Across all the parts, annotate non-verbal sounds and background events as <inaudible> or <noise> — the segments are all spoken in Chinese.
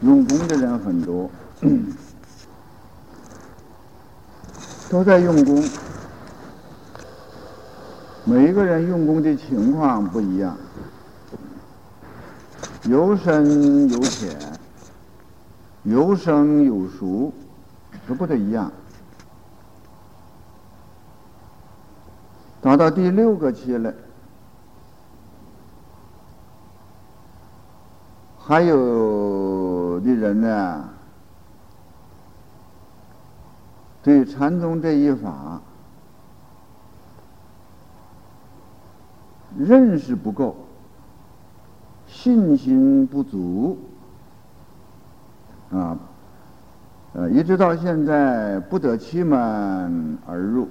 用功的人很多，都在用功。每一个人用功的情况不一样，有深有浅，有生有熟，都不太一样。达到第六个期了，还有的人呢，对禅宗这一法认识不够，信心不足，啊，呃，一直到现在不得其门而入。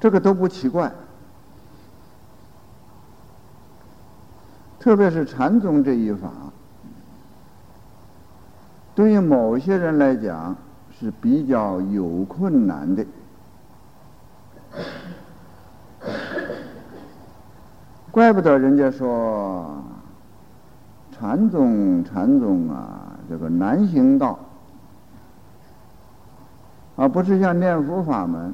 这个都不奇怪，特别是禅宗这一法，对于某些人来讲是比较有困难的。怪不得人家说禅宗，禅宗啊，这个难行道，而不是像念佛法门。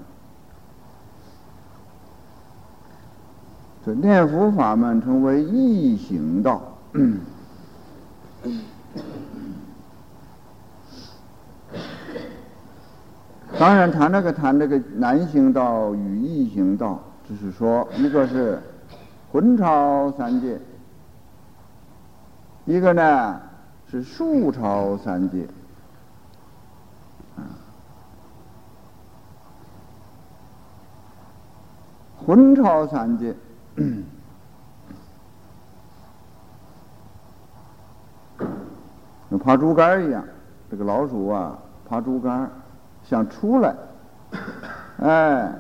这念佛法门称为易行道，当然谈那个谈这个男行道与易行道，就是说一个是魂超三界，一个呢是术超三界，魂超三界。<clears throat> 爬竹竿一样，这个老鼠啊，爬竹竿想出来，哎，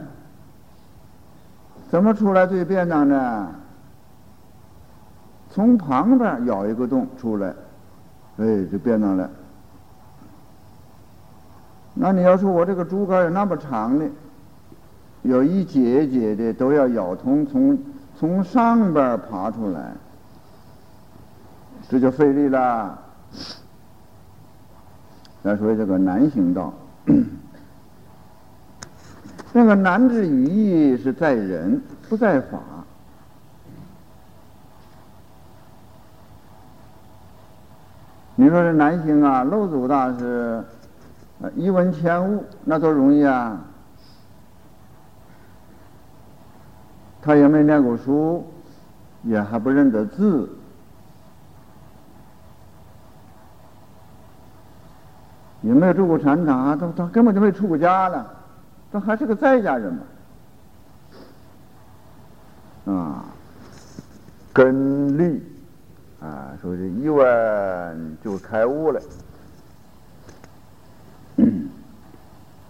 怎么出来最便当呢？从旁边咬一个洞出来，哎，就便当了。那你要说我这个竹竿有那么长的，有一节一节的都要咬通，从从上边爬出来，这就费力了。再说这个南行道，<clears throat> 那个难之语义是在人，不在法。你说这难行啊，漏祖大师，一文千物，那多容易啊！他也没念过书，也还不认得字。也没有住过禅堂，他他根本就没出过家了，他还是个在家人嘛，啊，根律，啊，说是一问就开悟了。<coughs>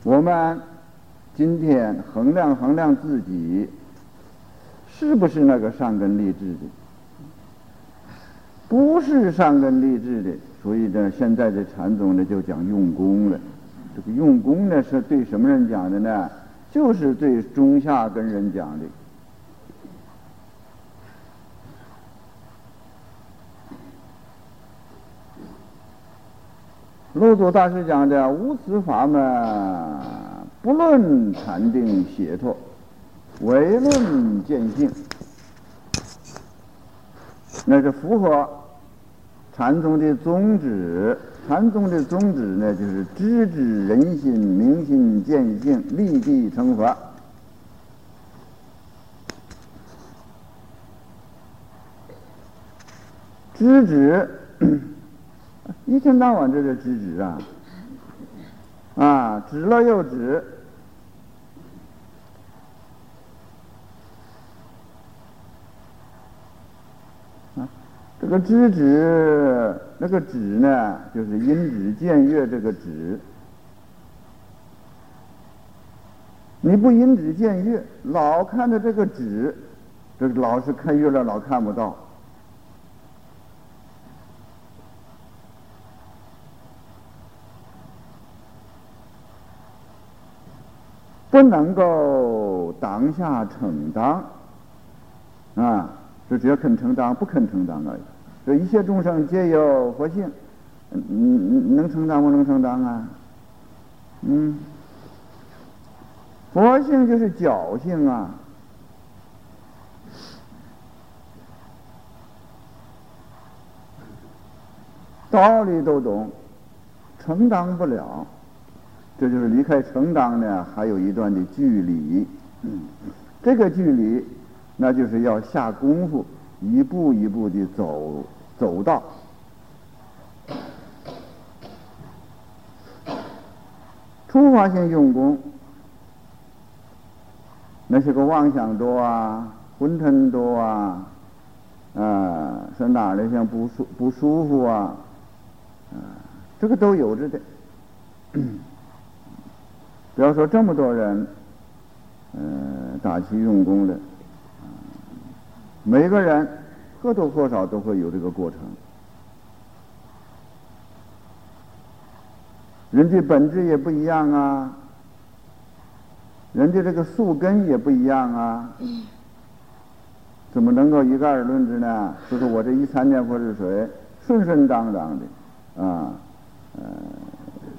我们今天衡量衡量自己，是不是那个上根立志的？不是上根立志的。所以呢，现在的禅宗呢就讲用功了。这个用功呢是对什么人讲的呢？就是对中下根人讲的。陆祖大师讲的无此法门，不论禅定解脱，唯论见性，那是符合。禅宗的宗旨，禅宗的宗旨呢，就是知止人心、明心见性、立地成佛。知止，一天到晚这是直指啊，啊，止了又止。这个知止，那个止呢，就是因止见月这个止。你不因止见月，老看着这个止，这老是看月亮，老看不到，不能够当下承当，啊。就只要肯承担，不肯承担而已。这一切众生皆有佛性，嗯，能成当不能成当啊？嗯，佛性就是侥幸啊，道理都懂，承担不了，这就是离开承担呢，还有一段的距离。嗯，这个距离，那就是要下功夫，一步一步的走走到。初发性用功，那些个妄想多啊，昏沉多啊，啊，说哪里像不舒不舒服啊，啊，这个都有着的。不要说这么多人，嗯，打起用功的，每个人或多或少都会有这个过程。人的本质也不一样啊，人家这个树根也不一样啊，怎么能够一概而论之呢？就是我这一参念佛是水，顺顺当当的，啊，呃，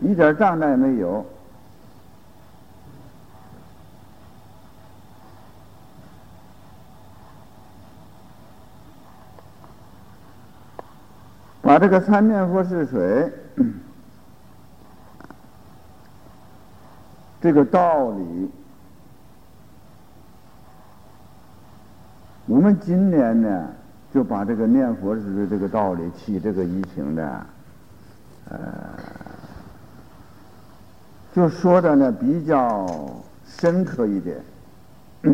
一点障碍没有，把这个参念佛是水。这个道理，我们今年呢，就把这个念佛时的这个道理起这个疫情的，呃，就说的呢比较深刻一点。<coughs>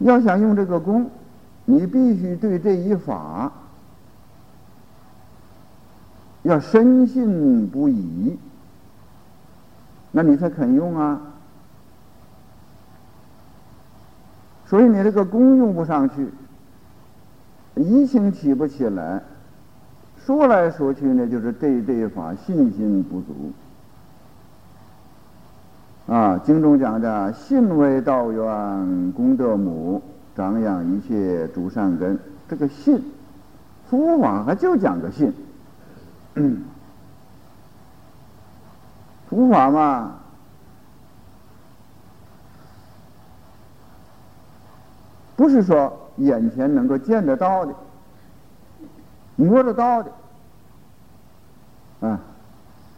要想用这个功，你必须对这一法。要深信不疑，那你才肯用啊。所以你这个功用不上去，疑情起不起来，说来说去呢，就是对这一法信心不足。啊，经中讲的“信为道源，功德母，长养一切诸善根”，这个信，佛法就讲个信。佛法嘛，不是说眼前能够见得到的、摸得到的，啊，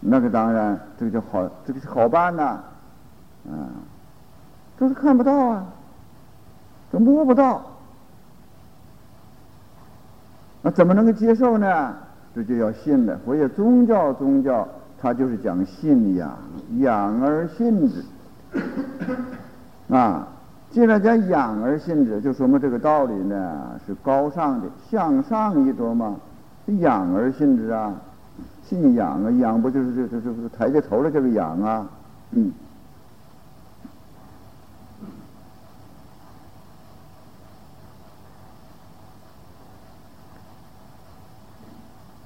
那个当然，这个就好，这个是好办呐，啊，就是看不到啊，这摸不到，那怎么能够接受呢？这就要信了。佛爷宗教，宗教它就是讲信仰，养而信之。<coughs> 啊，既然讲养而信之，就说明这个道理呢是高尚的，向上一多嘛。养而信之啊，信仰啊，养不就是这这这抬着头来就是仰啊，嗯。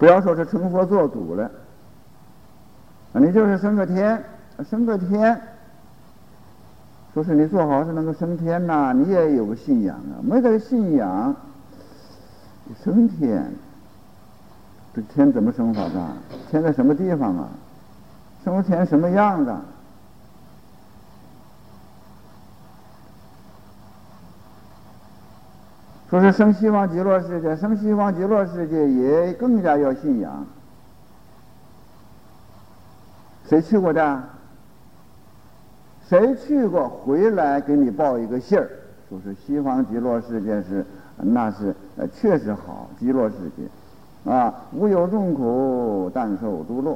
不要说是成佛作祖了，你就是升个天，升个天，说是你做好事能够升天呐，你也有个信仰啊，没这个信仰，升天，这天怎么升法的？天在什么地方啊？升天什么样的？说是生西方极乐世界，生西方极乐世界也更加要信仰。谁去过的？谁去过？回来给你报一个信儿，说是西方极乐世界是，那是确实好，极乐世界，啊，无有众苦，但受诸乐。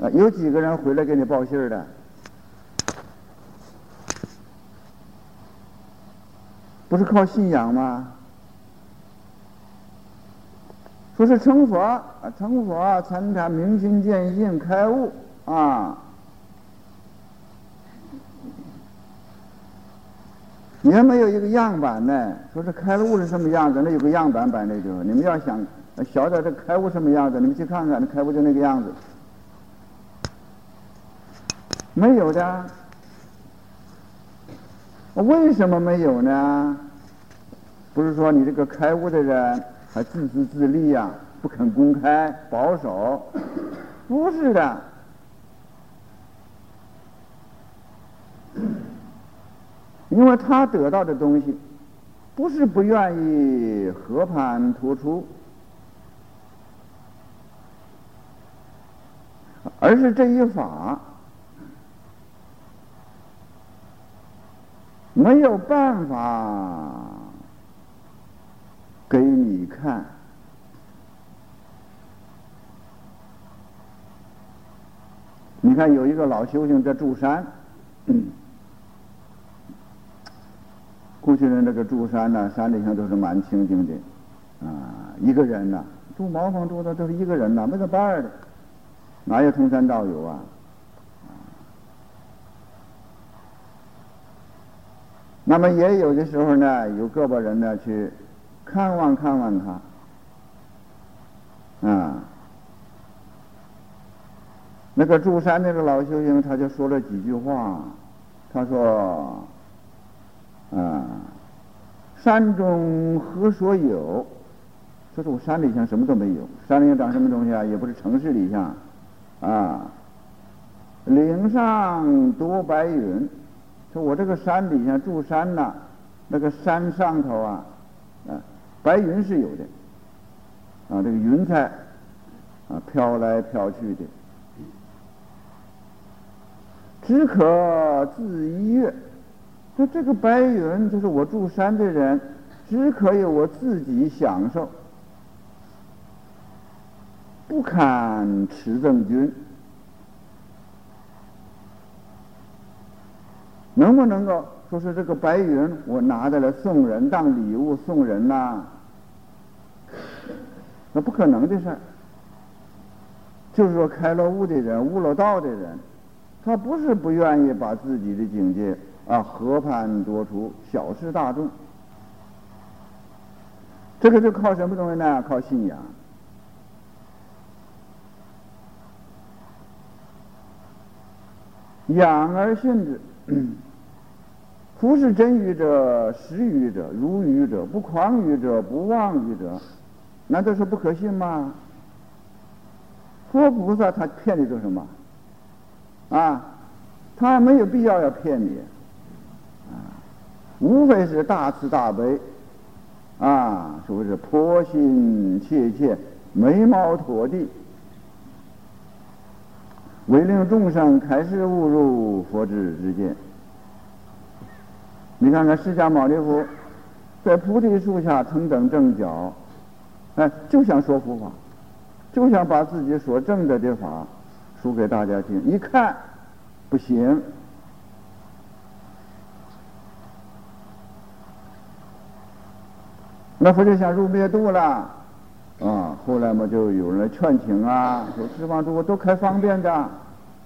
啊，有几个人回来给你报信儿的？不是靠信仰吗？说是成佛，成佛才能明心见性开悟啊。你还没有一个样板呢。说是开悟是什么样子？那有个样板摆那地方。你们要想晓得这开悟什么样子，你们去看看，那开悟就那个样子。没有的。为什么没有呢？不是说你这个开悟的人还自私自利呀，不肯公开，保守，<laughs> 不是的。因为他得到的东西，不是不愿意和盘托出，而是这一法没有办法给你看。你看，有一个老修行在住山。<clears throat> 过去人那个住山呢，山里头都是蛮清静的，啊，一个人呢，住茅房住的都是一个人呢，没个伴儿的，哪有同山道友啊？那么也有的时候呢，有个把人呢去看望看望他，啊，那个住山那个老修行，他就说了几句话，他说。啊，山中何所有？说是我山里像什么都没有，山里长什么东西啊？也不是城市里像，啊，岭上多白云。说我这个山底下住山呐，那个山上头，啊，白云是有的，啊，这个云彩啊飘来飘去的，只可自一月。说这个白云就是我住山的人，只可以我自己享受，不堪持正君。能不能够说是这个白云，我拿着来送人当礼物送人呐？那不可能的事儿。就是说开了悟的人，悟了道的人，他不是不愿意把自己的境界。啊，河畔多出，小事大众，这个是靠什么东西呢？靠信仰。养而信之，<coughs> 夫是真语者，实语者，如语者，不狂语者，不妄语者，难道说不可信吗？佛菩萨他骗你做什么？啊，他没有必要要骗你。啊无非是大慈大悲，啊，说是婆心切切，眉毛妥地，为令众生开始误入佛智之见。你看看释迦牟尼佛在菩提树下成等正觉，哎，就想说佛法，就想把自己所证的这法说给大家听。一看，不行。那佛就想入灭度了，啊，后来嘛就有人来劝请啊，说十方诸佛都开方便的，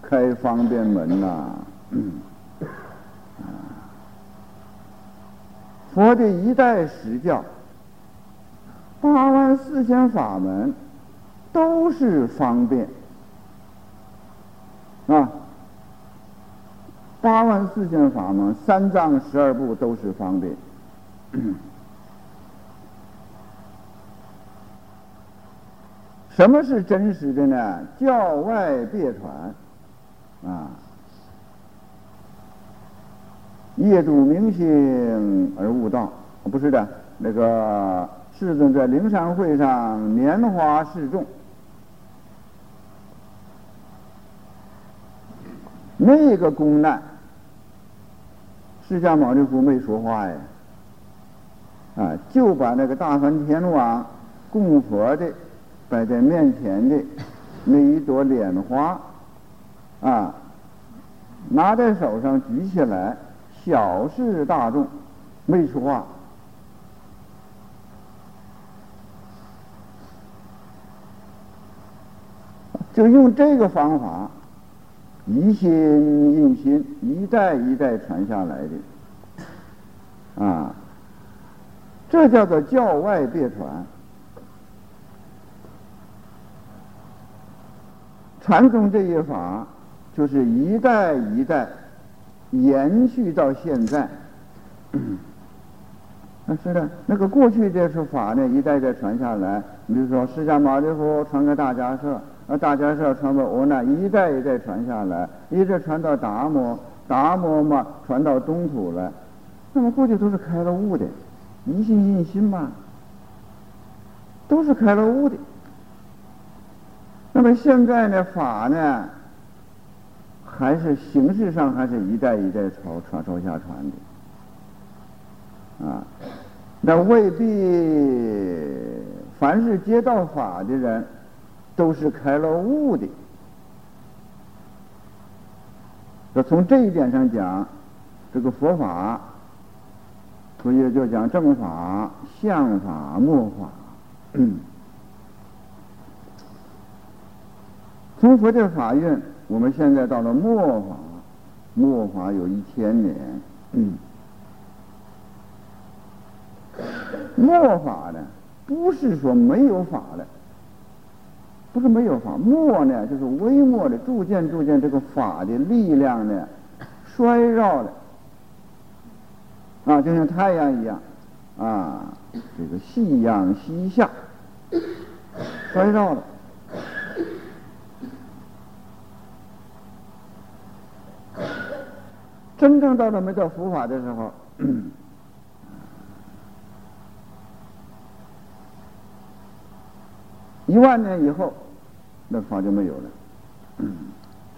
开方便门呐，佛的一代实教，八万四千法门都是方便，啊，八万四千法门，三藏十二部都是方便。<clears throat> 什么是真实的呢？教外别传，啊，业主明心而悟道，不是的。那个世尊在灵山会上拈花示众，那个公难，释迦牟尼佛没说话呀，啊，就把那个大梵天王供佛的。摆在面前的那一朵莲花，啊，拿在手上举起来，小事大众，没说话，就用这个方法，一心印心，一代一代传下来的，啊，这叫做教外别传。传宗这一法，就是一代一代延续到现在。<clears throat> 啊，是的，那个过去这是法呢，一代代传下来。你比如说，释迦牟尼佛传给大迦叶，啊，大家是要传播我呢，一代一代传下来，一直传到达摩，达摩嘛传到东土来。那么过去都是开了悟的，一心一心嘛，都是开了悟的。那么现在呢，法呢，还是形式上还是一代一代朝传朝下传的。啊，那未必，凡是接到法的人，都是开了悟的。那从这一点上讲，这个佛法，所以就讲正法、相法、末法。从佛的法运，我们现在到了末法，末法有一千年。末法呢，不是说没有法了，不是没有法。末呢，就是微末的，逐渐逐渐，这个法的力量呢，衰弱了，啊，就像太阳一样，啊，这个夕阳西下，衰弱了。真正到了没到佛法的时候。一万年以后，那法就没有了，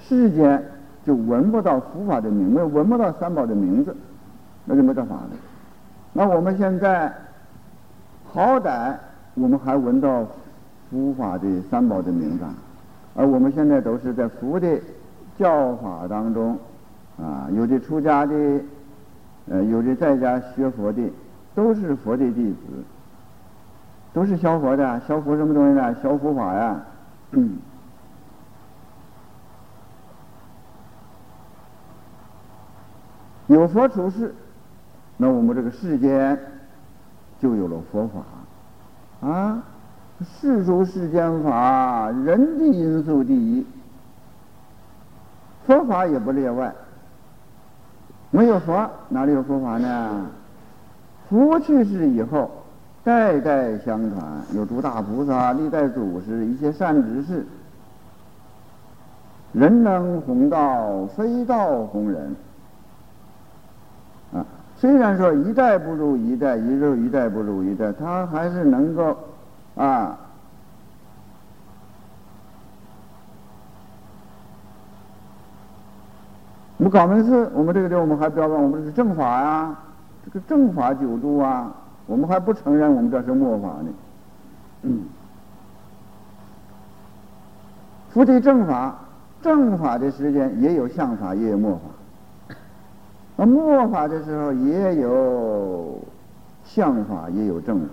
世间就闻不到佛法的名，闻闻不到三宝的名字，那就没得法了。那我们现在好歹我们还闻到佛法的三宝的名字，而我们现在都是在佛的教法当中啊，有的出家的，呃，有的在家学佛的，都是佛的弟子。都是消佛的，消佛什么东西呢？消佛法呀。嗯有佛出世，那我们这个世间就有了佛法啊。世俗世间法，人的因素第一，佛法也不例外。没有佛，哪里有佛法呢？佛去世以后。代代相传，有诸大菩萨、历代祖师、一些善知识，人能弘道，非道弘人。啊，虽然说一代不如一代，一日一代不如一代，他还是能够啊。我们搞门寺，我们这个地方，我们还标榜我们是正法呀，这个正法九度啊。我们还不承认我们这是末法呢。嗯，佛的正法，正法的时间也有相法，也有末法。那末法的时候也有相法，也有正法。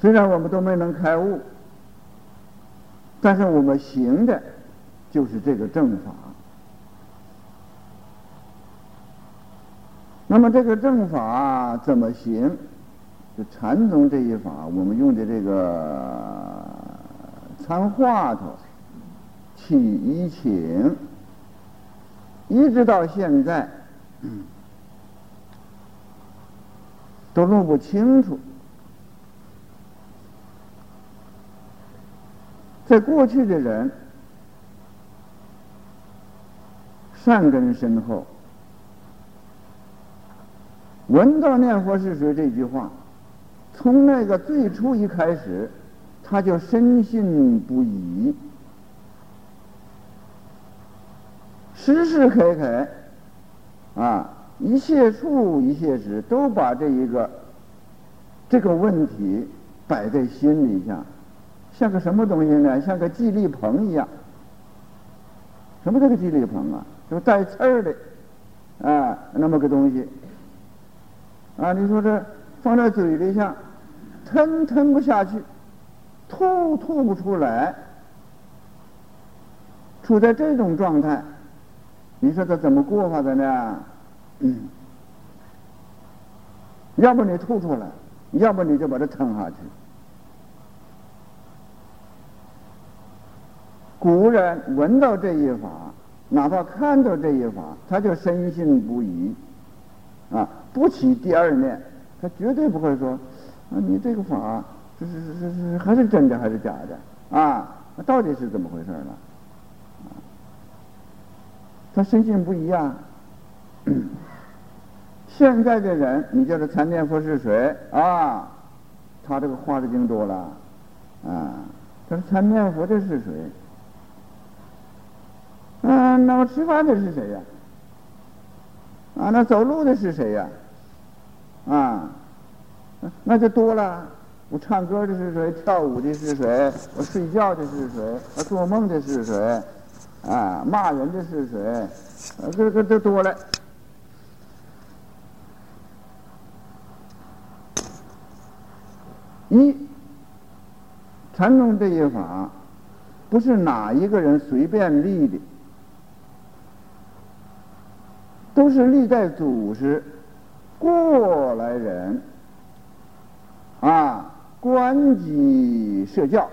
虽然我们都没能开悟，但是我们行的就是这个正法。那么这个正法怎么行？就禅宗这一法，我们用的这个参话头、起一请，一直到现在 <clears throat> 都弄不清楚。在过去的人善根深厚。闻到念佛是谁这句话，从那个最初一开始，他就深信不疑，时时刻刻啊，一切处一切时，都把这一个这个问题摆在心里下，像个什么东西呢？像个记力棚一样。什么叫个记力棚啊？就带刺儿的啊，那么个东西。啊，你说这放在嘴里下，吞吞不下去，吐吐不出来，处在这种状态，你说他怎么过法的呢？嗯，要不你吐出来，要不你就把它吞下去。古人闻到这一法，哪怕看到这一法，他就深信不疑。啊，不起第二念，他绝对不会说，啊，你这个法，这是是是是还是真的还是假的啊？那到底是怎么回事呢？他深信不疑啊。<coughs> 现在的人，你叫他参念佛是谁啊？他这个话的经多了啊。他说参念佛的是谁？嗯，那么吃饭的是谁呀？啊，那走路的是谁呀？啊那就多了。我唱歌的是谁？跳舞的是谁？我睡觉的是谁？我做梦的是谁？啊，骂人的是谁？这这这多了。一禅宗这一法，不是哪一个人随便立的，都是历代祖师过来人啊，观机设教。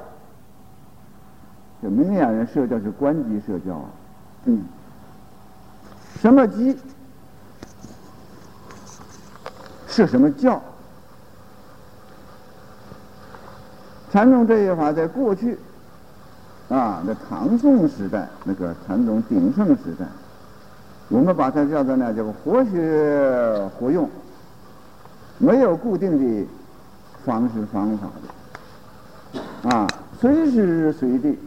这明眼人设教是观机设教啊，嗯，什么机？设什么教？禅宗这一法在过去，啊，在唐宋时代那个禅宗鼎盛时代，我们把它叫做呢叫活学活用，没有固定的方式方法的，啊，随时随地，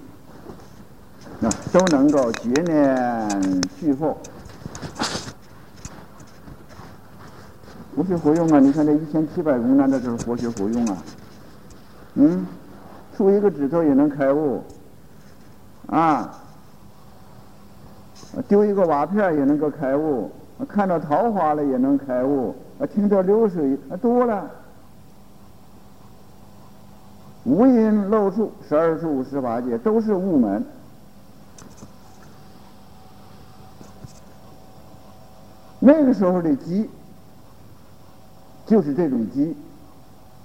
啊都能够结念续后，活学活用啊！你看这一千七百公，那这就是活学活用啊。嗯，竖一个指头也能开悟，啊，丢一个瓦片也能够开悟，看到桃花了也能开悟，听到流水多了，无因漏处十二处十八界都是悟门，那个时候的机就是这种机，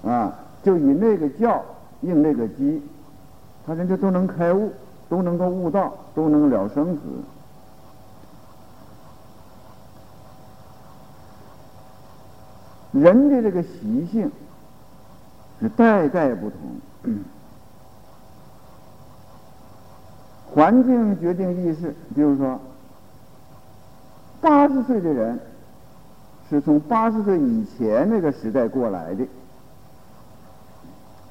啊。就以那个教应那个机，他人家都能开悟，都能够悟道，都能了生死。人的这个习性是代代不同，<clears throat> 环境决定意识。比如说，八十岁的人是从八十岁以前那个时代过来的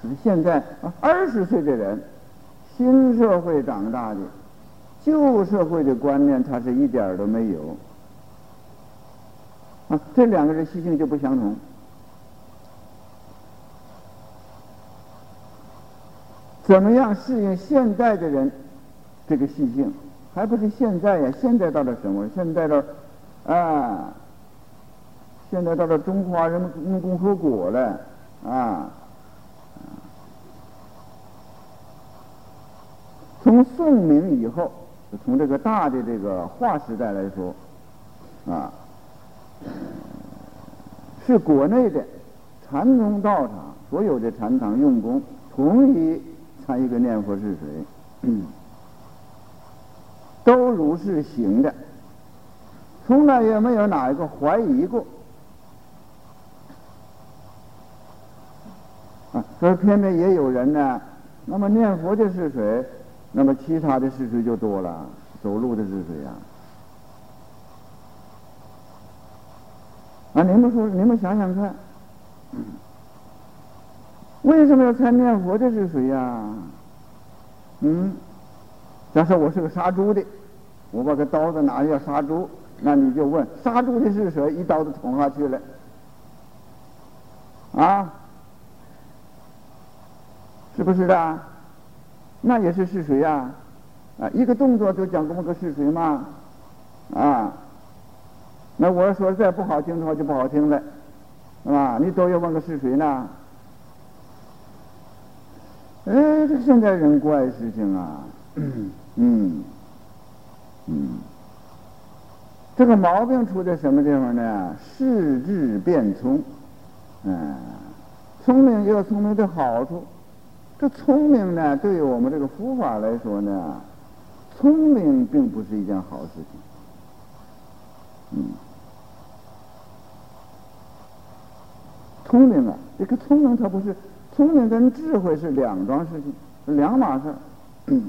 是。现在二十岁的人，新社会长大的，旧社会的观念他是一点都没有。啊，这两个人习性就不相同。怎么样适应现在的人这个习性？还不是现在呀？现在到了什么？现在到啊，现在到了中华人民共和国了啊。从宋明以后，从这个大的这个划时代来说，啊，是国内的禅宗道场所有的禅堂用功统一参一个念佛是谁，都如是行的，从来也没有哪一个怀疑过。啊，所以偏偏也有人呢，那么念佛的是谁？那么其他的事实就多了，走路的是谁呀？啊你们说，你们想想看，为什么要参念佛这是谁呀？嗯，假设我是个杀猪的，我把个刀子拿要杀猪，那你就问杀猪的是谁？一刀子捅下去了，啊，是不是的？那也是是谁呀？啊，一个动作就讲这么个是谁嘛？啊，那我说再不好听的话就不好听了，是吧？你都要问个是谁呢？哎，这现在人怪事情啊，<clears throat> 嗯，嗯，这个毛病出在什么地方呢？视智变聪，嗯，聪明也有聪明的好处。这聪明呢，对于我们这个佛法来说呢，聪明并不是一件好事情。嗯，聪明啊，这个聪明它不是聪明跟智慧是两桩事情，两码事儿。<clears throat>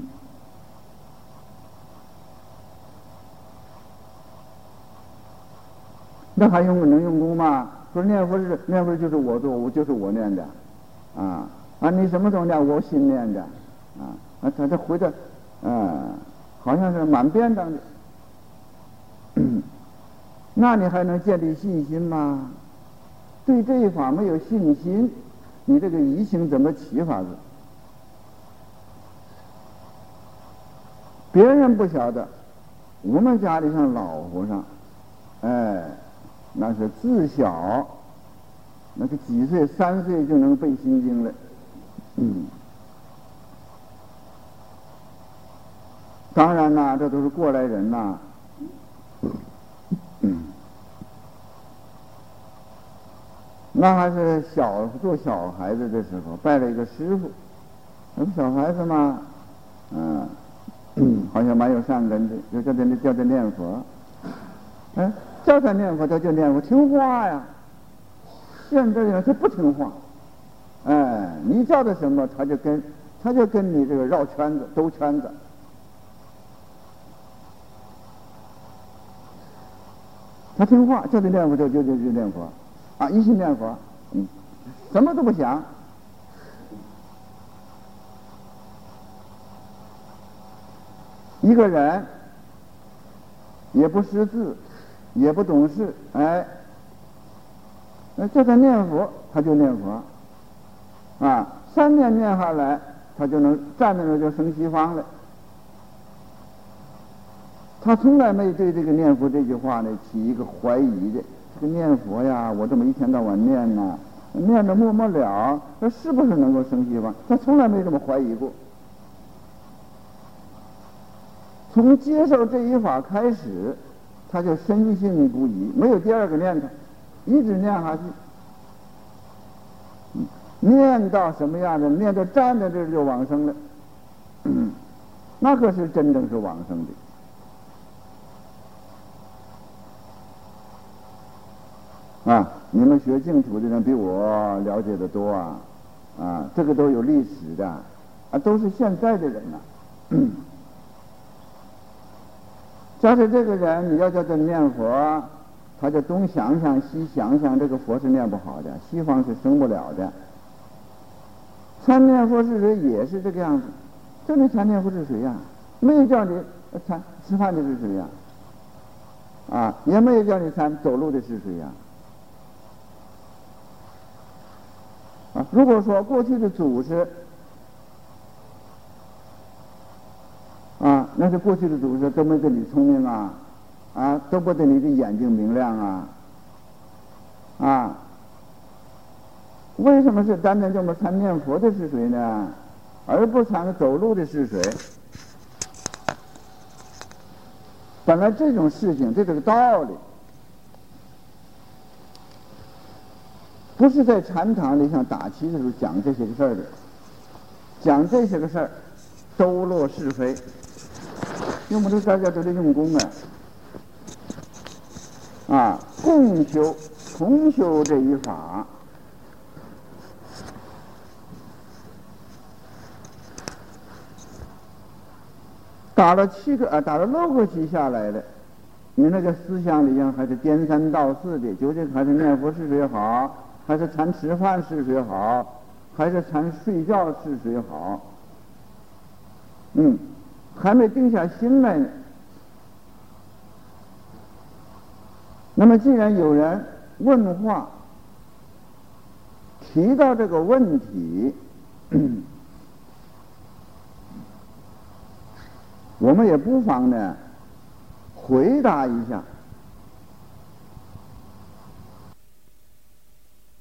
那还用能用功吗？说念佛是念佛就是我做，我就是我念的，啊啊！你什么时候念？我心念的，啊啊！他这回的，嗯，好像是蛮编当的。<clears throat> 那你还能建立信心吗？对这一法没有信心，你这个疑情怎么起法子？别人不晓得，我们家里像老和尚，哎。那是自小，那个几岁三岁就能背心经了，嗯。当然啦，这都是过来人呐，那还是小做小孩子的时候拜了一个师傅，那个小孩子嘛，嗯，<clears throat> 好像蛮有善根的，就叫他叫他念佛，哎。叫他念佛，他就念佛，听话呀。现在人他不听话，哎，你叫他什么，他就跟，他就跟你这个绕圈子、兜圈子。他听话，叫他念佛就就就念佛，啊，一心念佛，嗯，什么都不想。一个人也不识字。也不懂事，哎，那叫他念佛，他就念佛，啊，三年念下来，他就能站在那就生西方了。他从来没对这个念佛这句话呢起一个怀疑的。这念佛呀，我这么一天到晚念呐，念的默默了，那是不是能够生西方？他从来没这么怀疑过。从接受这一法开始。他就深信不疑，没有第二个念头，一直念下去，念到什么样的？念到站在这就往生了，那可是真正是往生的啊！你们学净土的人比我了解的多啊，啊，这个都有历史的，啊，都是现在的人呐。<clears throat> 要是这个人，你要叫他念佛，他就东想想西想想，这个佛是念不好的，西方是生不了的。参念佛是谁？也是这个样子。这里参念佛是谁呀？没有叫你参吃饭的是谁呀？啊，也没有叫你参走路的是谁呀？如果说过去的祖师。啊，那是过去的祖师都没得你聪明啊，啊，都不得你的眼睛明亮啊，啊，为什么是单单这么参念佛的是谁呢？而不参走路的是谁？本来这种事情，这个道理，不是在禅堂里像打旗的时候讲这些个事儿的，讲这些个事儿，兜落是非。用不着大家都得用功啊！啊，共修、同修这一法，打了七个啊，打了六个期下来了，你那个思想里样还是颠三倒四的，究竟还是念佛是谁好，还是谈吃饭是谁好，还是谈睡觉是谁好？嗯。还没定下心来。那么，既然有人问话，提到这个问题，<coughs> 我们也不妨呢回答一下。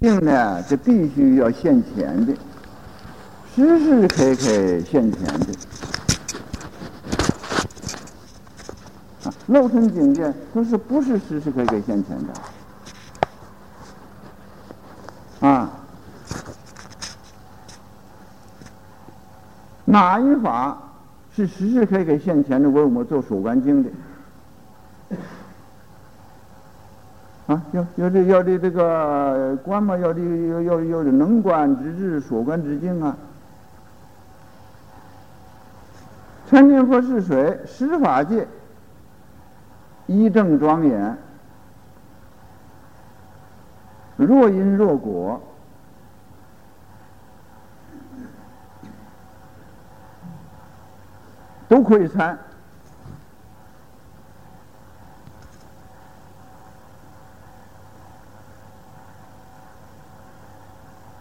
病呢，这必须要现钱的，时时刻刻现钱的。啊肉身境界都是不是时时刻刻现前的啊？哪一法是时时刻刻现前的？为我们做守观经的啊？要要这要的这个官嘛，要的要要要的能官之智，所官之境啊。参念佛是谁？施法界一正庄严，若因若果，都可以参。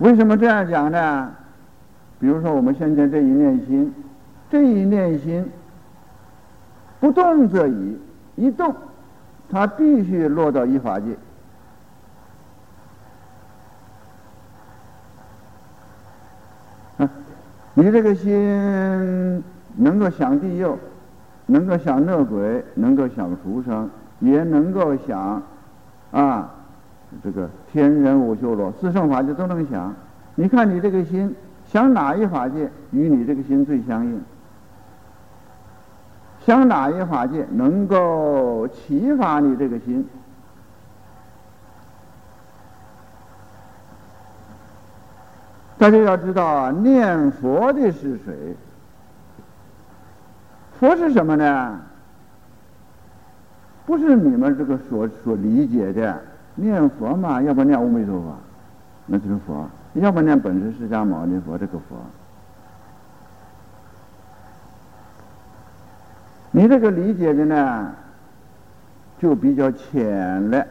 为什么这样讲呢？比如说我们现在这一念心，这一念心不动则已，一动，它必须落到一法界。啊，你这个心能够想地狱，能够想恶鬼，能够想畜生，也能够想啊。这个天人五修罗四圣法界都能想，你看你这个心想哪一法界与你这个心最相应？想哪一法界能够启发你这个心？大家要知道啊，念佛的是谁？佛是什么呢？不是你们这个所所理解的。念佛嘛，要不念阿弥陀佛，那就是佛；要不念本师释迦牟尼佛，这个佛。你这个理解的呢，就比较浅了，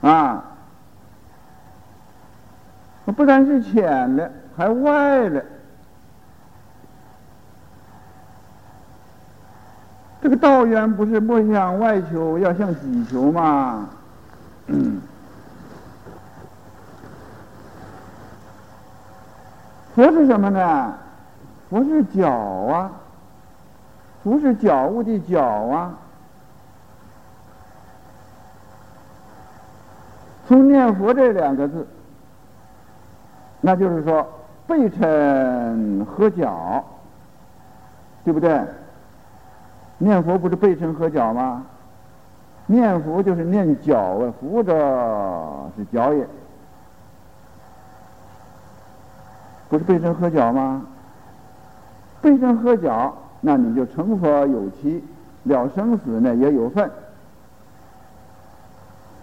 啊，不但是浅了，还外了。这个道缘不是不向外求，要向己求吗？佛是什么呢？佛是脚啊，佛是脚悟的脚啊。从念佛这两个字，那就是说背称合脚，对不对？念佛不是背身合脚吗？念佛就是念脚啊，扶着是脚也，不是背身合脚吗？背身合脚，那你就成佛有期，了生死呢也有份。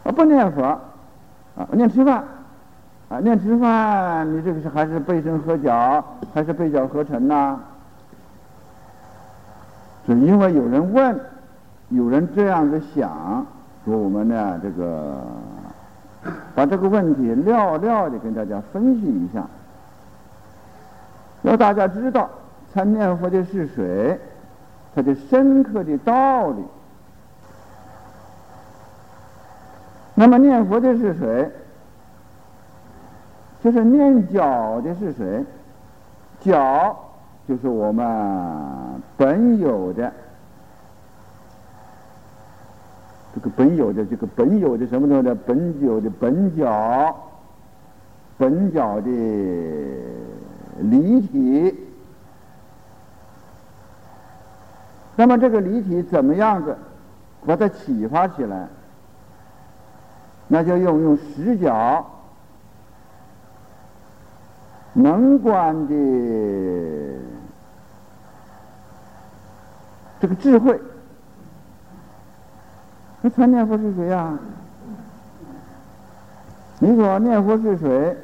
啊，不念佛，啊，念吃饭，啊，念吃饭，你这个是还是背身合脚，还是背脚合尘呢？是因为有人问，有人这样子想，说我们呢这个把这个问题料料的跟大家分析一下，要大家知道参念佛的是谁，他的深刻的道理。那么念佛的是谁？就是念脚的是谁？脚。就是我们本有的这个本有的这个本有的什么东西呢？本有的本角，本角的离体。那么这个离体怎么样子把它启发起来？那就用用实角能观的。这个智慧，那参念佛是谁呀？你说念佛是谁？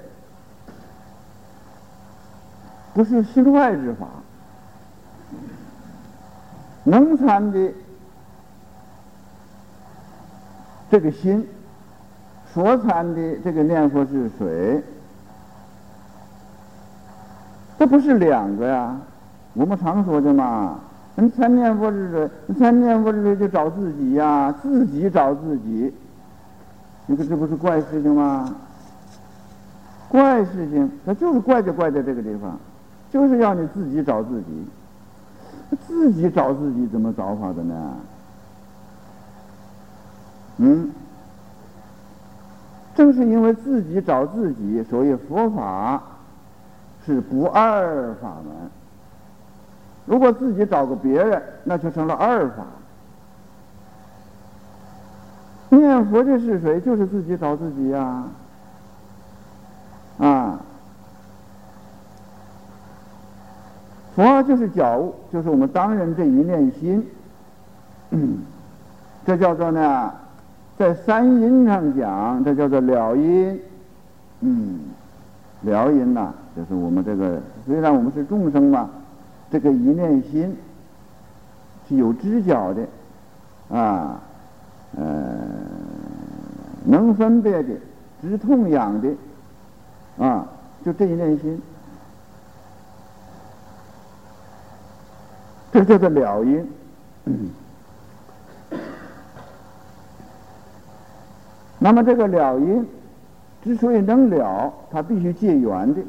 不是心外之法，能参的这个心，所参的这个念佛是谁？这不是两个呀？我们常说的嘛。你参念佛是谁？你参念佛是谁？就找自己呀，自己找自己。你看这不是怪事情吗？怪事情，它就是怪就怪在这个地方，就是要你自己找自己。自己找自己怎么找法的呢？嗯，正是因为自己找自己，所以佛法是不二法门。如果自己找个别人，那就成了二法。念佛的是谁？就是自己找自己呀，啊。佛就是觉悟，就是我们当人这一念心，<coughs> 这叫做呢，在三因上讲，这叫做了因，嗯，了因呐，就是我们这个虽然我们是众生嘛，这个一念心是有知觉的，啊，呃，能分别的，知痛痒的，啊，就这一念心。这叫做了因。<clears throat> 那么这个了因之所以能了，它必须借缘的，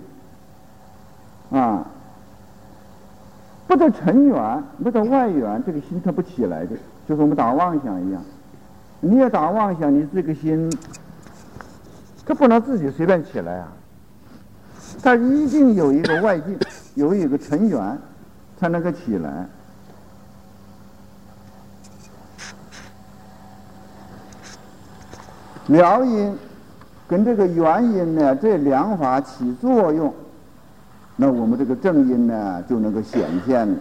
啊，不得尘缘，不得外缘，这个心它不起来的，就是我们打妄想一样。你也打妄想，你这个心，它不能自己随便起来啊，它一定有一个外境，<laughs> 有一个尘缘。才能够起来。了因跟这个原因呢，这两法起作用，那我们这个正因呢就能够显现。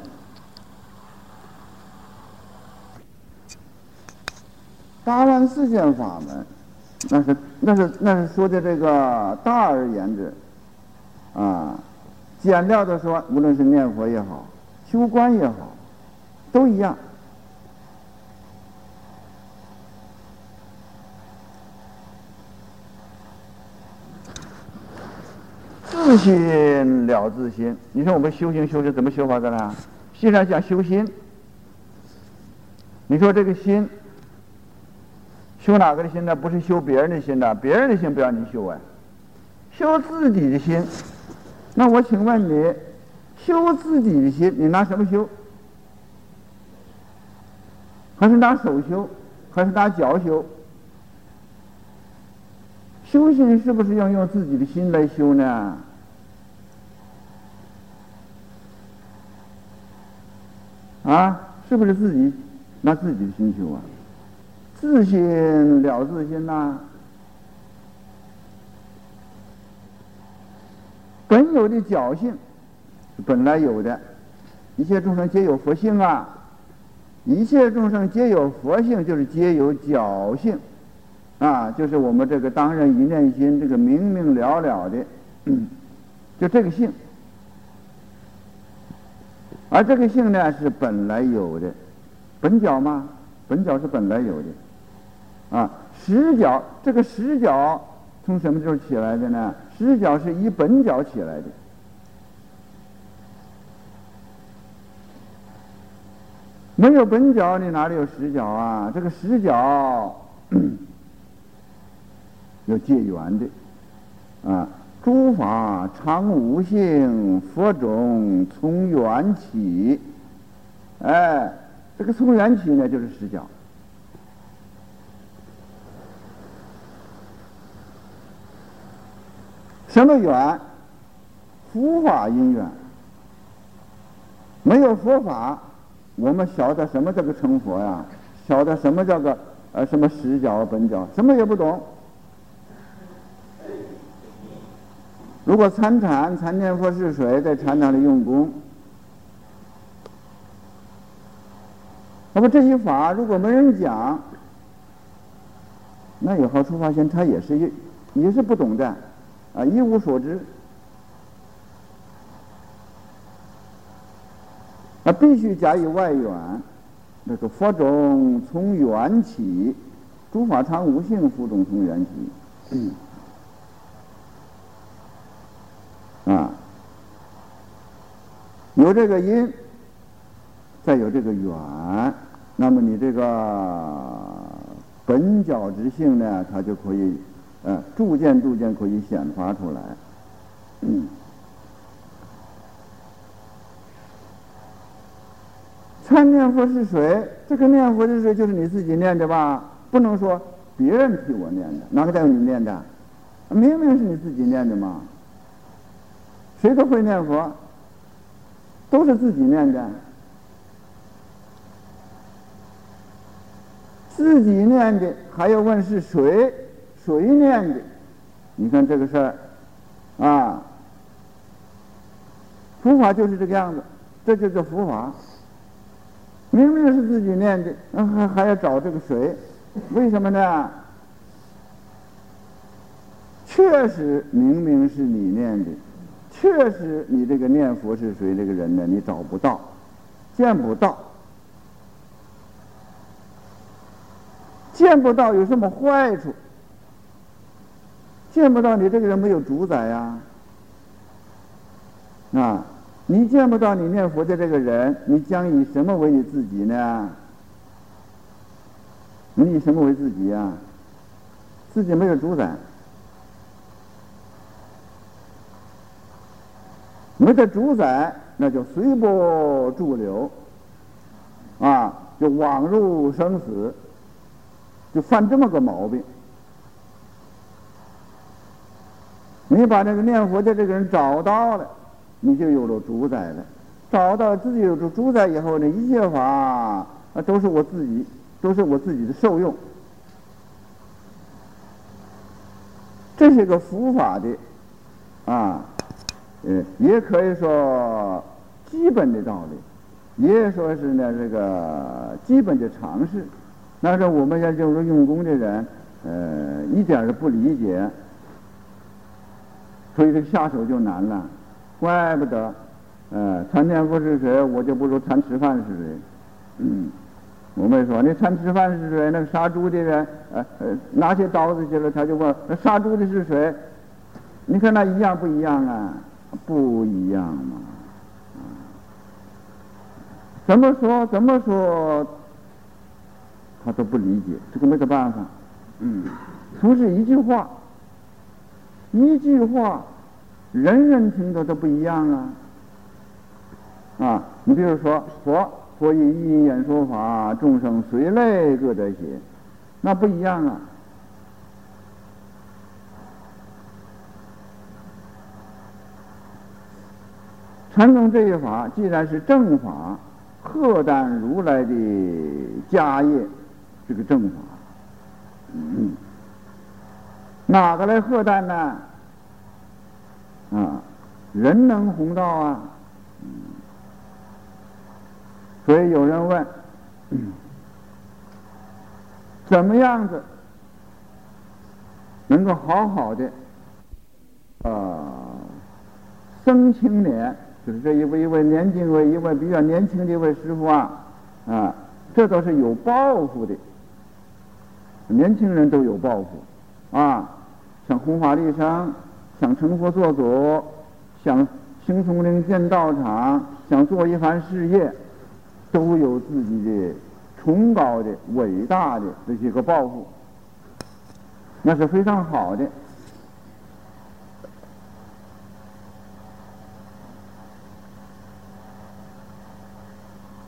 大万四千法门，那是那是那是说的这个大而言之，啊，简要的说，无论是念佛也好。修观也好，都一样。自心了自心，你说我们修行修是怎么修法的呢？实际上讲修心。你说这个心，修哪个的心呢？不是修别人的心的，别人的心不让你修啊，修自己的心。那我请问你。修自己的心，你拿什么修？还是拿手修？还是拿脚修？修行是不是要用自己的心来修呢？啊，是不是自己拿自己的心修啊？自心了自心呐，本有的侥幸。本来有的，一切众生皆有佛性啊！一切众生皆有佛性，就是皆有侥幸，啊，就是我们这个当人一念心，这个明明了了的，<clears throat> 就这个性。而这个性呢，是本来有的，本角嘛，本角是本来有的，啊，实角这个实角从什么时候起来的呢？实角是以本角起来的。没有本角，你哪里有实角啊？这个实角有借缘的啊。诸法常无性，佛种从缘起。哎，这个从缘起呢，就是实角。什么缘？佛法因缘。没有佛法。我们晓得什么叫做成佛呀？晓得什么叫做呃什么实教本教？什么也不懂。如果参禅参念佛是水，在禅堂里用功，那么这些法如果没人讲，那以后出发现他也是一也是不懂的，啊一无所知。那必须加以外缘，那个佛种从缘起，诸法常无性，佛种从缘起。嗯啊，有这个因，再有这个缘，那么你这个本角之性呢，它就可以，呃，逐渐逐渐可以显发出来。嗯。参念佛是谁？这个念佛是谁？就是你自己念的吧？不能说别人替我念的，哪个叫你念的？明明是你自己念的嘛。谁都会念佛，都是自己念的。自己念的，还要问是谁，谁念的？你看这个事儿，啊，佛法就是这个样子，这就叫佛法。明明是自己念的，还还要找这个谁？为什么呢？确实明明是你念的，确实你这个念佛是谁这个人呢？你找不到，见不到，见不到有什么坏处？见不到你这个人没有主宰呀，啊，你见不到你念佛的这个人，你将以什么为你自己呢？你以什么为自己呀？自己没有主宰，没得主宰，那就随波逐流，啊，就枉入生死，就犯这么个毛病。你把那个念佛的这个人找到了，你就有了主宰了。找到自己有了主宰以后呢，一切法啊都是我自己，都是我自己的受用。这是个佛法的啊，呃，也可以说基本的道理，也说是呢这个基本的常识。那是我们要就是用功的人，呃，一点都不理解。所以这个下手就难了，怪不得，呃，参念佛是谁，我就不如参吃饭是谁。嗯，我们说你参吃饭是谁？那个杀猪的人，呃呃，拿起刀子去了，他就问那杀猪的是谁？你看那一样不一样啊？不一样嘛，啊，怎么说怎么说，他都不理解，这个没得办法。嗯，不是一句话。一句话，人人听的都不一样啊！啊，你比如说佛，佛以一言说法，众生随类各得解，那不一样啊。禅宗这一法既然是正法，荷担如来的家业，这个正法，嗯。哪个来喝担呢？啊，人能弘道啊！所以有人问：<clears throat> 怎么样子能够好好的啊生青年？就是这一位一位年轻位一位比较年轻的一位师傅啊啊，这都是有抱负的，年轻人都有抱负。啊，想弘法利生，想成佛做祖，想行松林建道场，想做一番事业，都有自己的崇高的、伟大的这些个抱负，那是非常好的。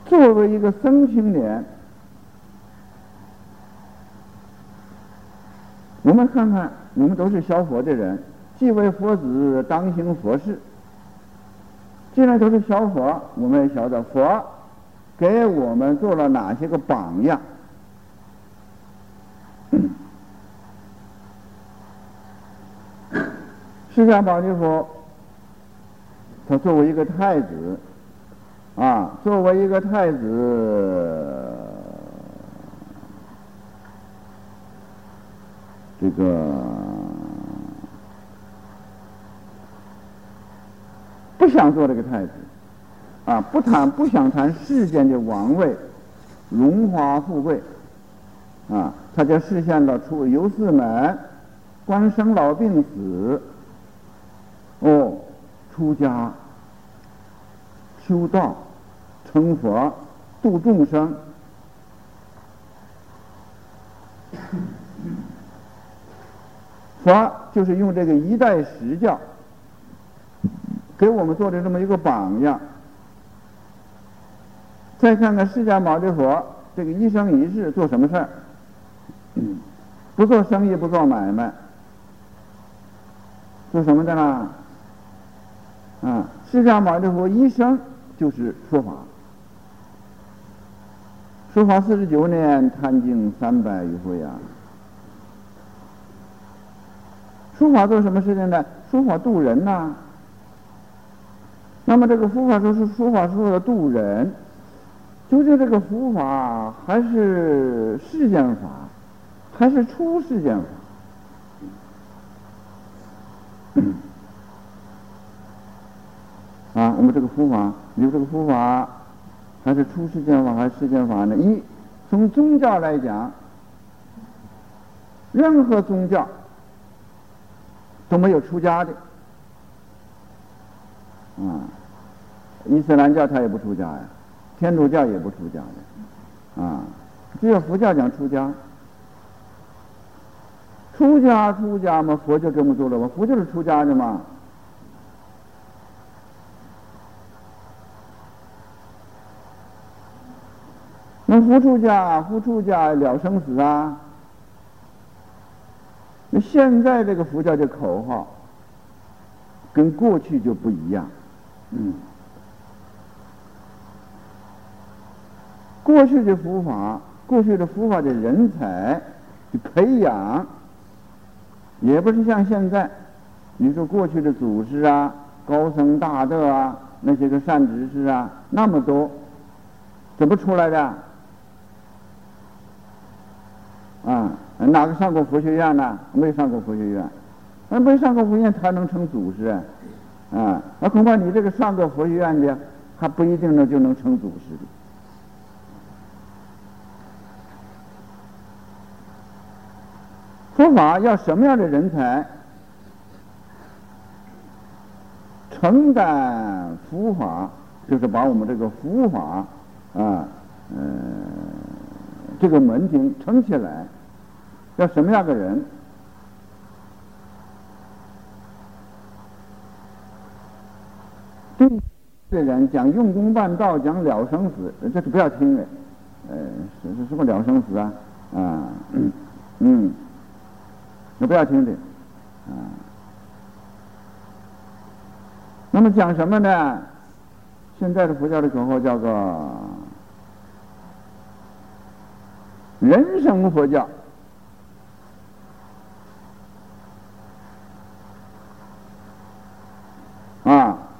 作为一个僧青年。我们看看，我们都是消佛的人，既为佛子，当行佛事。既然都是消佛，我们也晓得佛给我们做了哪些个榜样。<coughs> 释迦牟尼佛，他作为一个太子，啊，作为一个太子。这个不想做这个太子，啊，不谈不想谈世间的王位、荣华富贵，啊，他就实现了出游四门、观生老病死，哦，出家、修道、成佛、度众生。<coughs> 佛就是用这个一代十教，给我们做的这么一个榜样。再看看释迦牟尼佛这个一生一世做什么事儿？不做生意，不做买卖，做什么的呢？啊，释迦牟尼佛一生就是说法，说法四十九年，贪经三百余回啊。书法做什么事情呢？书法渡人呐。那么这个书法说是书法说的渡人，究竟这个书法还是世间法，还是出世间法？啊，我们这个书法，你这个书法还是出世间法还是世间法呢？一，从宗教来讲，任何宗教。都没有出家的，啊，伊斯兰教他也不出家呀，天主教也不出家的，啊，只有佛教讲出家，出家出家嘛，佛就这么做了嘛，佛就是出家的嘛，那不出家不出家了生死啊。那现在这个佛教的口号，跟过去就不一样。嗯，过去的佛法，过去的佛法的人才的培养，也不是像现在。你说过去的祖师啊，高僧大德啊，那些个善知识啊，那么多，怎么出来的？啊？哪个上过佛学院呢？没上过佛学院，那没上过佛学院，他能成祖师？啊，那恐怕你这个上过佛学院的，还不一定能就能成祖师的。佛法要什么样的人才承担佛法？就是把我们这个佛法啊，嗯，这个门庭撑起来。要什么样的人？对的人讲用功办道，讲了生死，这是不要听的。呃，是是什么了生死啊？啊，嗯，你不要听的。啊，那么讲什么呢？现在的佛教的口号叫做人生佛教。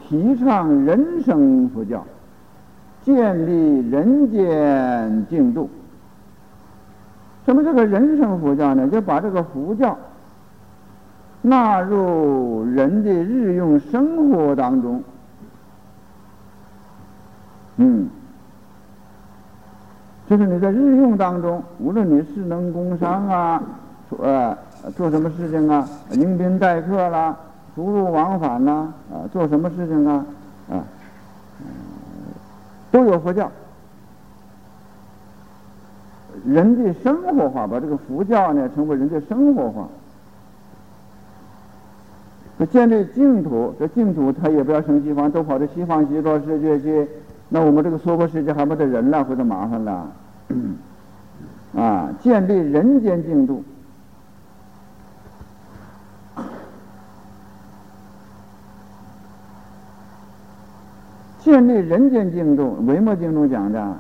提倡人生佛教，建立人间净土。什么这个人生佛教呢？就把这个佛教纳入人的日用生活当中。嗯，就是你在日用当中，无论你是能工商啊，呃，做什么事情啊，迎宾待客啦。出入往返呐，啊，做什么事情啊，啊，都有佛教。人的生活化，把这个佛教呢成为人的生活化。这建立净土，这净土他也不要生西方，都跑到西方极乐世界去，那我们这个娑婆世界还没得人了，或者麻烦了。<coughs> 啊，建立人间净土。建立人间净土，《维摩经》中讲的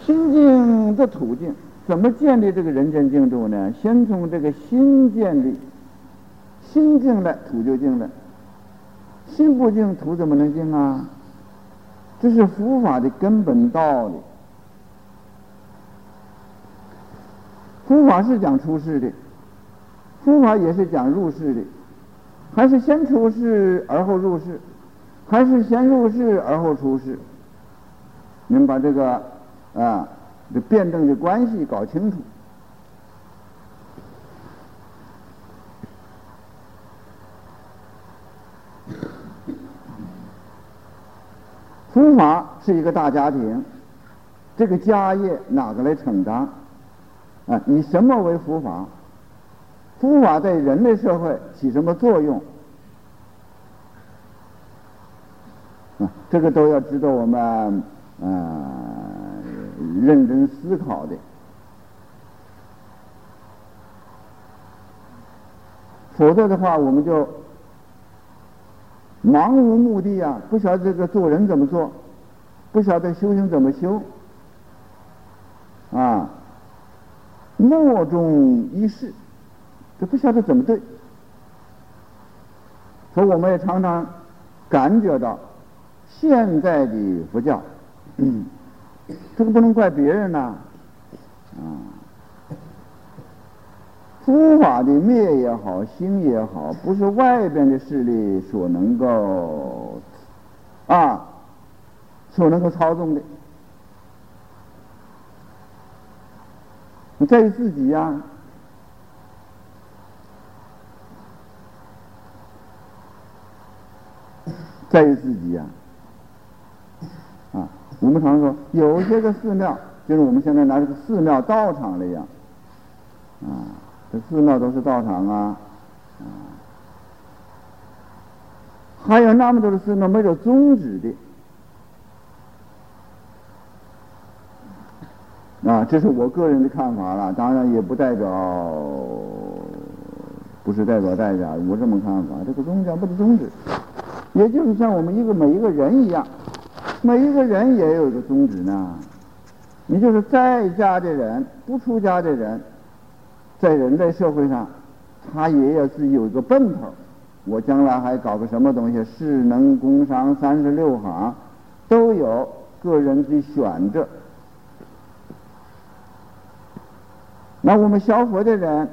心净的途径，怎么建立这个人间净土呢？先从这个心建立，心净了，土就净了。心不净，土怎么能净啊？这是佛法的根本道理。佛法是讲出世的，佛法也是讲入世的，还是先出世而后入世？还是先入世而后出世，你们把这个啊这辩证的关系搞清楚。佛法是一个大家庭，这个家业哪个来承担？啊，以什么为佛法？佛法在人类社会起什么作用？这个都要值得我们嗯认真思考的，否则的话，我们就盲无目的啊，不晓得这个做人怎么做，不晓得修行怎么修，啊莫衷一是，这不晓得怎么对。所以我们也常常感觉到，现在的佛教，这个不能怪别人呐，啊，佛法的灭也好，兴也好，不是外边的势力所能够啊，所能够操纵的。在于自己呀，在于自己呀，我们常说有些个寺庙，就是我们现在拿这个寺庙道场来讲，啊，这寺庙都是道场啊，啊，还有那么多的寺庙没有宗旨的。啊，这是我个人的看法了，当然也不代表，不是代表大家，我这么看法。这个宗教不是宗旨，也就是像我们一个每一个人一样，每一个人也有一个宗旨呢。你就是在家的人，不出家的人，在人类社会上，他也要自己有一个奔头。我将来还搞个什么东西，士能工商三十六行，都有个人的选择。那我们消佛的人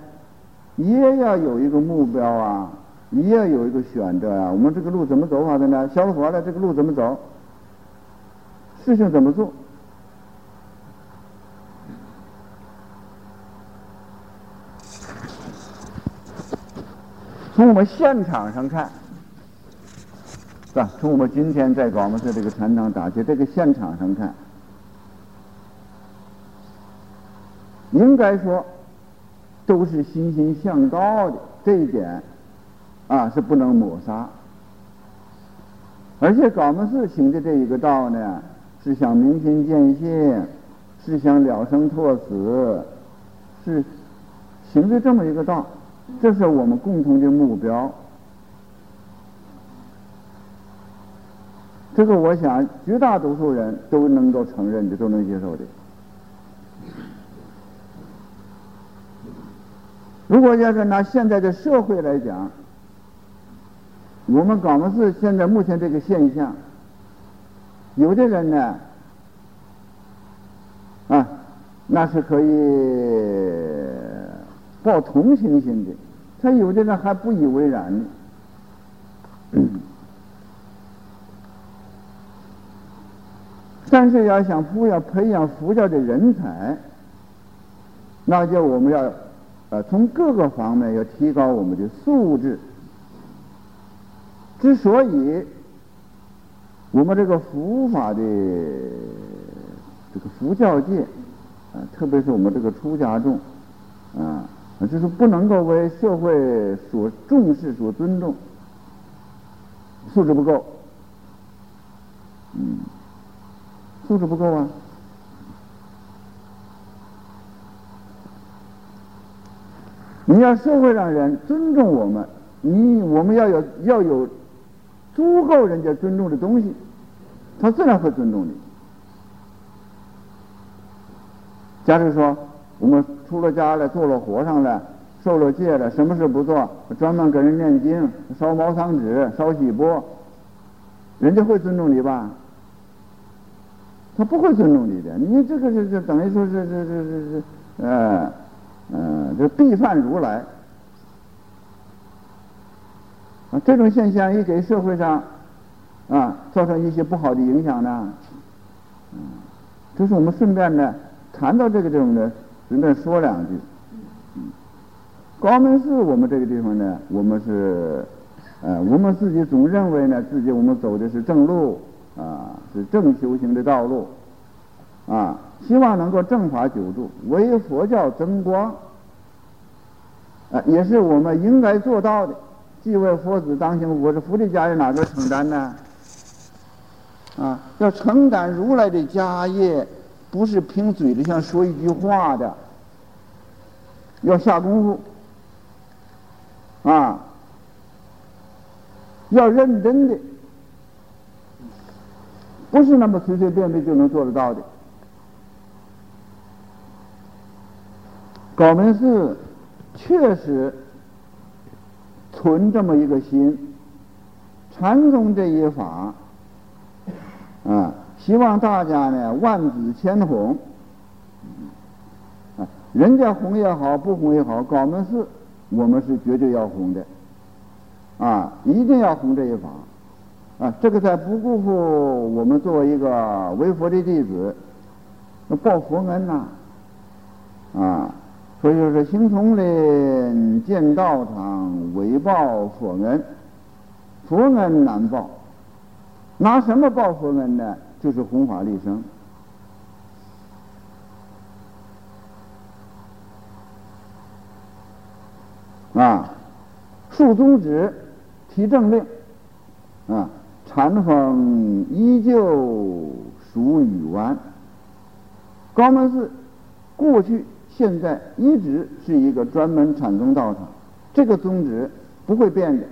也要有一个目标啊，也要有一个选择啊。我们这个路怎么走法的呢？消佛了，这个路怎么走？事情怎么做？从我们现场上看，是吧？从我们今天在广门寺这个禅堂打起这个现场上看。应该说，都是欣欣向道的，这一点啊是不能抹杀。而且高门寺行的这一个道呢，是想明心见性，是想了生脱死，是行的这么一个道，这是我们共同的目标。这个我想绝大多数人都能够承认的，都能接受的。如果要是拿现在的社会来讲，我们港门寺现在目前这个现象，有的人呢，啊，那是可以抱同情心的；他有的人还不以为然。<coughs> 但是要想培养培养佛教的人才，那就我们要。呃，从各个方面要提高我们的素质。之所以我们这个佛法的这个佛教界啊，特别是我们这个出家众啊，就是不能够为社会所重视、所尊重，素质不够，嗯，素质不够啊。你要社会上人尊重我们，你我们要有要有足够人家尊重的东西，他自然会尊重你。假如说我们出了家了，做了和尚了，受了戒了，什么事不做，专门给人念经、烧毛桑纸、烧喜钵，人家会尊重你吧？他不会尊重你的。你这个是是等于说是是是是是呃。嗯，这必犯如来啊，这种现象一给社会上啊造成一些不好的影响呢，嗯，这是我们顺便呢谈到这个地方呢，顺便说两句。嗯，高门寺我们这个地方呢，我们是呃，我们自己总认为呢，自己我们走的是正路啊，是正修行的道路啊。希望能够正法久住，为佛教增光，啊，也是我们应该做到的。既为佛子当行，我是佛的家人，哪个承担呢？啊，要承担如来的家业，不是凭嘴里像说一句话的，要下功夫，啊，要认真的，不是那么随随便便就能做得到的。高门寺确实存这么一个心，禅宗这一法啊，希望大家呢万紫千红。啊，人家红也好，不红也好，高门寺我们是绝对要红的。啊，一定要红这一法。啊，这个在不辜负我们作为一个为佛的弟子，报佛恩呐，啊，所以说行丛林建道场为报佛恩，佛恩难报，拿什么报佛恩呢？就是弘法利生，啊，竖宗旨，提正令，啊。禅风依旧属语湾，高门寺过去、现在一直是一个专门禅宗道场，这个宗旨不会变的。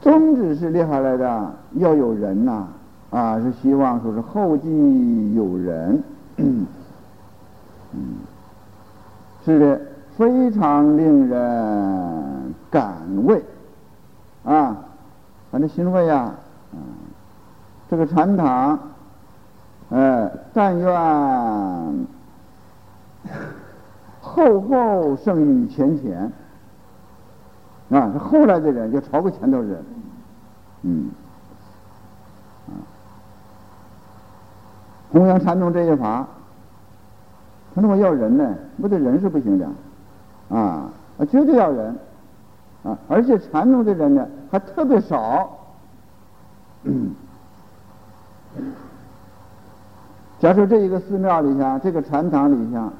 宗旨是立下来的，要有人呐，啊，是希望说是后继有人，嗯，是的，非常令人感慰。啊，反正欣慰呀，嗯，这个禅堂，呃，但愿后后胜于前前，啊，这后来的人就超过前头人，嗯，啊，弘扬禅宗这一法，他说我要人呢，不得人是不行的，啊，绝对要人。啊，而且禅宗的人呢还特别少。<coughs> 假设这一个寺庙里下，这个禅堂里下，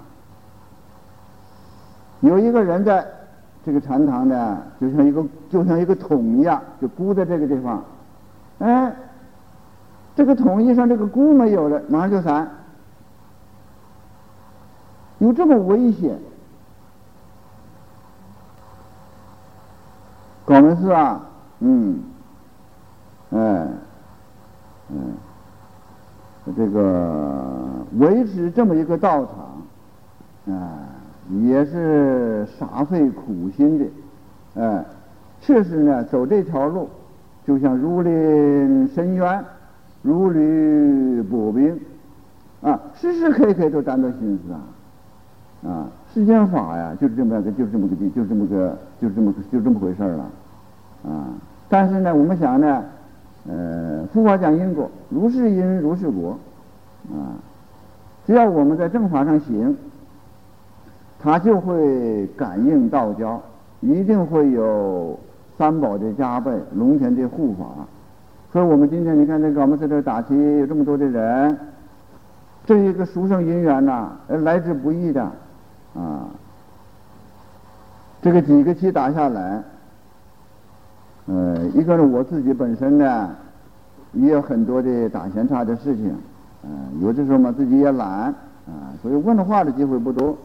有一个人在这个禅堂呢，就像一个就像一个桶一样，就箍在这个地方。哎，这个桶一上这个箍没有了，马上就散，有这么危险？高门寺啊，嗯，哎，嗯，这个维持这么一个道场，啊，也是煞费苦心的，哎，确实呢，走这条路就像如临深渊，如履薄冰，啊，时时刻刻都担着心思啊，啊，世间法呀，就是这么个，就是这么个地，就这么个，就是这么个，就这么回事了。啊，但是呢，我们想呢，呃，佛法讲因果，如是因如是果，啊，只要我们在正法上行，它就会感应道交，一定会有三宝的加倍，龙泉的护法。所以我们今天你看，这个我们在这打起有这么多的人，这一个殊胜姻缘呐，来之不易的，啊，这个几个期打下来。呃，一个是我自己本身呢，也有很多的打闲差的事情，嗯，有的时候嘛自己也懒，啊，所以问话的机会不多。